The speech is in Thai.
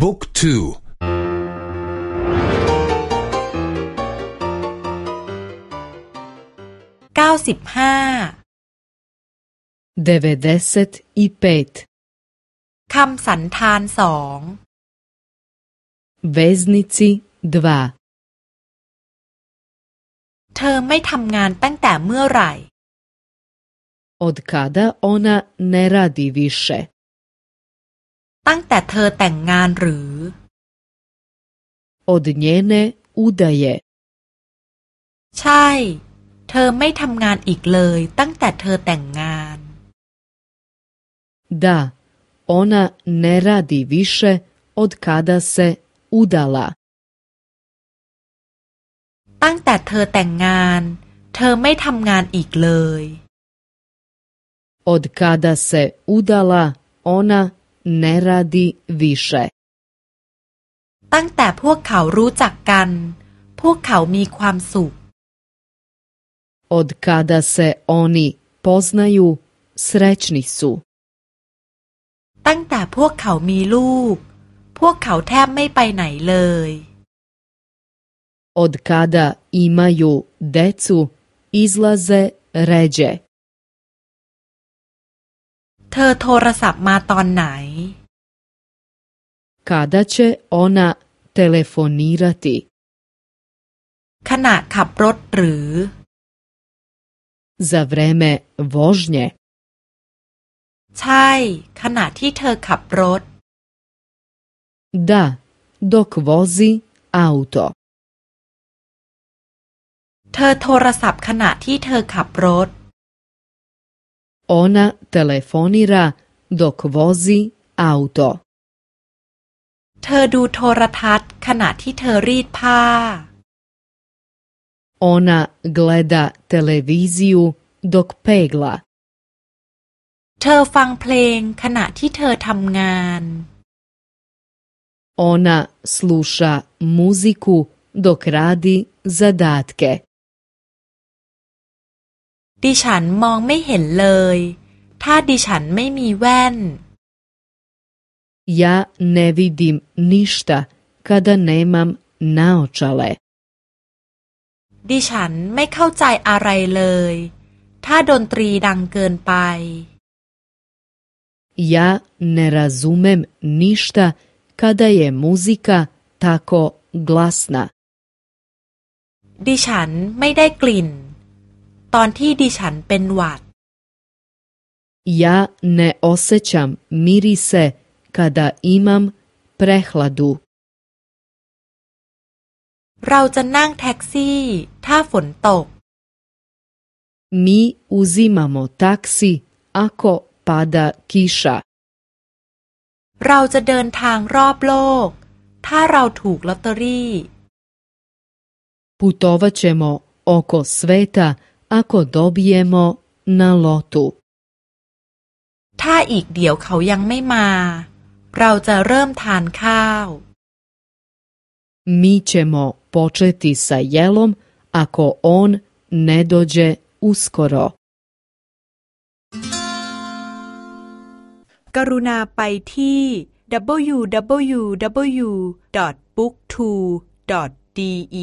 book twoเก้าสิบห้า devedeset i pet คำสันธานสอง veznici 2เธอไม่ทำงานตั้งแต่เมื่อไหร่ Od kada ona ne radi više? ตั้งแต่เธอแต่งงานหรือ Od njene udaje ใช่ เธอไม่ทำงานอีกเลยตั้งแต่เธอแต่งงาน Da, ona ne radi više od kada se udala ตั้งแต่เธอแต่งงาน เธอไม่ทำงานอีกเลย Od kada se udala ona ne radi više ตั้งแต่พวกเขารู้จักกัน พวกเขามีความสุข Od kada se oni poznaju srećni su ตั้งแต่พวกเขามีลูก พวกเขาแทบไม่ไปไหนเลย Od kada imaju decu izlaze ređe เธอโทรศัพท์มาตอนไหน Kada će ona telefonirati ขณะขับรถหรือ za vreme vožnje ใช่ ขณะที่เธอขับรถ Da, dok vozi auto เธอโทรศัพท์ขณะที่เธอขับรถ Ona telefonira dok vozi auto เธอดูโทรทัศน์ขณะที่เธอรีดผ้า Ona gleda televiziju dok pegla เธอฟังเพลงขณะที่เธอทำงาน Ona sluša muziku dok radi zadatke ดิฉันมองไม่เห็นเลย ถ้าดิฉันไม่มีแว่น Ja ne vidim ništa kada nemam naočale. ดิฉันไม่เข้าใจอะไรเลย ถ้าดนตรีดังเกินไป Ja ne razumem ništa kada je muzika tako glasna. ดิฉันไม่ได้กลิ่น ตอนที่ดิฉันเป็นหวัด Ja ne osjećam mirise kada imam prehladu. เราจะนั่งแท็กซี่ ถ้าฝนตก Mi uzimamo taksi ako pada kiša. เราจะเดินทางรอบโลก ถ้าเราถูกลอตเตอรี่ Putovat ćemo oko sveta ako dobijemo na lotu. ถ้าอีกเดี๋ยวเขายังไม่มา เราจะเริ่มทานข้าว Mi ćemo početi sa jelom ako on ne dođe uskoro. กรุณาไปที่ www.booktwo.de